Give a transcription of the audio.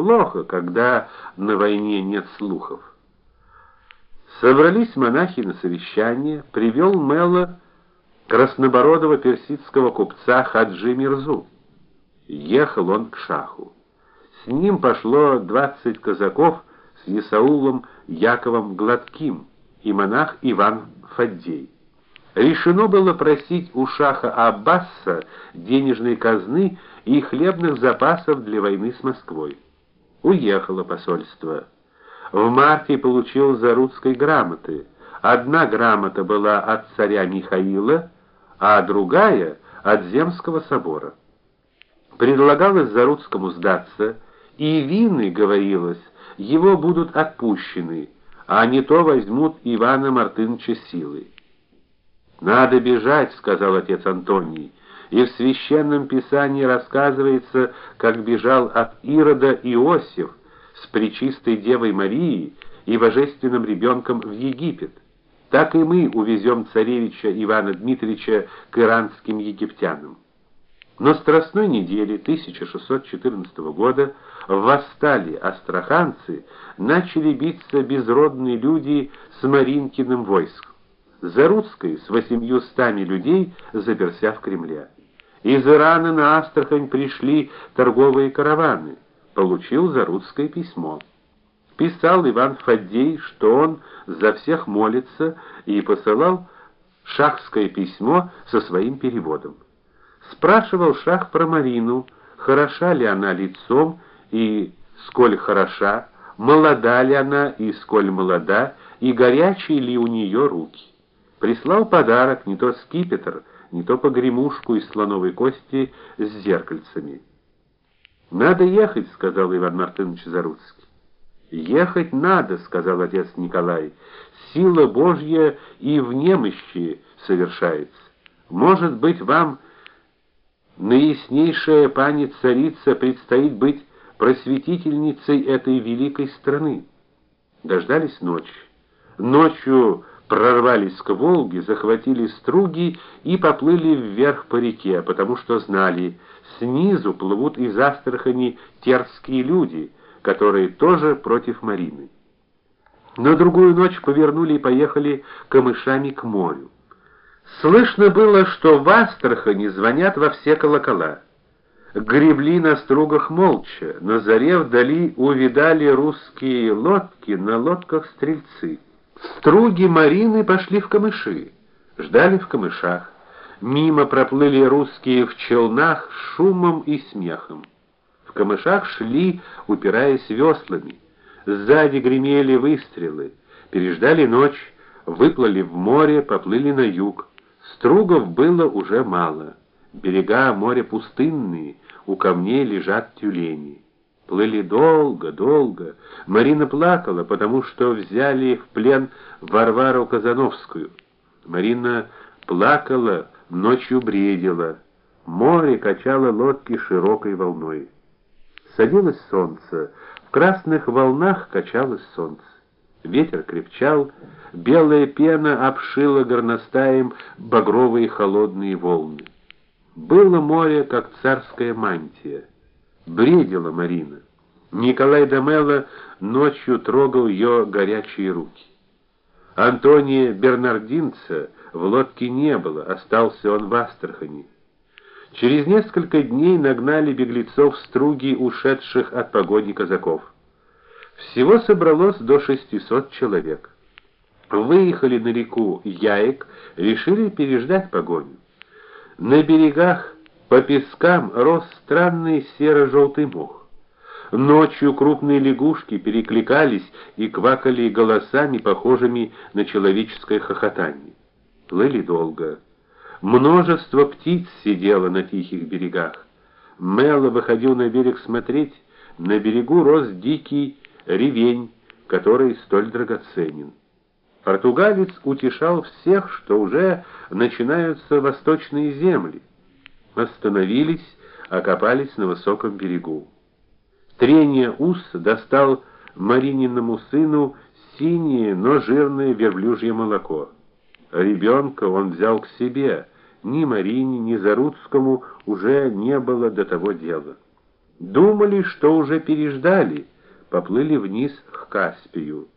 Плохо, когда на войне нет слухов. Собрались монахи на совещание, привел Мелла краснобородого персидского купца Хаджи Мирзу. Ехал он к шаху. С ним пошло двадцать казаков с Исаулом Яковом Гладким и монах Иван Фаддей. Решено было просить у шаха Аббаса денежной казны и хлебных запасов для войны с Москвой. Уехало посольство. В марте получил Зарудской грамоты. Одна грамота была от царя Михаила, а другая от Земского собора. Предлагалось Зарудскому сдаться, и вины, говорилось, его будут отпущены, а не то возьмут Ивана Мартыновича силой. Надо бежать, сказал отец Антоний. И в священном писании рассказывается, как бежал от Ирода Иосиф с пречистой девой Марией и божественным ребенком в Египет. Так и мы увезем царевича Ивана Дмитриевича к иранским египтянам. Но страстной недели 1614 года восстали астраханцы, начали биться безродные люди с Маринкиным войском. Заруцкой с восемьюстами людей заперся в Кремле. Из Ирана на Астрахань пришли торговые караваны. Получил Заруцкое письмо. Писал Иван Фаддей, что он за всех молится, и посылал шахское письмо со своим переводом. Спрашивал шах про Марину, хороша ли она лицом и сколь хороша, молода ли она и сколь молода, и горячие ли у нее руки. Прислал подарок, не то скипетр, не то погремушку из слоновой кости с зеркальцами. Надо ехать, сказал Иван Мартынович Заруцкий. Ехать надо, сказал отец Николай. Сила Божья и в немощи совершается. Может быть, вам наиснейшая пани царица предстоит быть просветительницей этой великой страны. Дождались ночи. Ночью прорвались к Волге, захватили струги и поплыли вверх по реке, потому что знали, снизу плывут из Астрахани терские люди, которые тоже против Марины. На другую ночь повернули и поехали камышами к морю. Слышно было, что в Астрахани звонят во все колокола. Гребли на стругах молча, на заре вдали увидали русские лодки, на лодках стрельцы. Струги Марины пошли в камыши, ждали в камышах. Мимо проплыли русские в челнах с шумом и смехом. В камышах шли, упираясь веслами. Сзади гремели выстрелы. Переждали ночь, выплыли в море, поплыли на юг. Стругов было уже мало. Берега моря пустынные, у камней лежат тюлени. Плыли долго, долго. Марина плакала, потому что взяли в плен Варвару Казановскую. Марина плакала, ночью бредила. Море качало лодки широкой волной. Садилось солнце, в красных волнах качалось солнце. Ветер крепчал, белая пена обшила горностаем багровые холодные волны. Было море как царская мантия. Бредила Марина. Николай Дамелла ночью трогал ее горячие руки. Антония Бернардинца в лодке не было, остался он в Астрахани. Через несколько дней нагнали беглецов струги ушедших от погони казаков. Всего собралось до 600 человек. Выехали на реку Яек, решили переждать погоню. На берегах по пескам рос странный серо желтый мох. Ночью крупные лягушки перекликались и квакали голосами, похожими на человеческое хохотание. Плыли долго. Множество птиц сидело на тихих берегах. Мело выходил на берег смотреть, на берегу рос дикий ревень, который столь драгоценен. Португалец утешал всех, что уже начинаются восточные земли остановились, окопались на высоком берегу. Трение ус достал Марининому сыну синее, но жирное верблюжье молоко. Ребенка он взял к себе. Ни Марине, ни Заруцкому уже не было до того дела. Думали, что уже переждали, поплыли вниз к Каспию.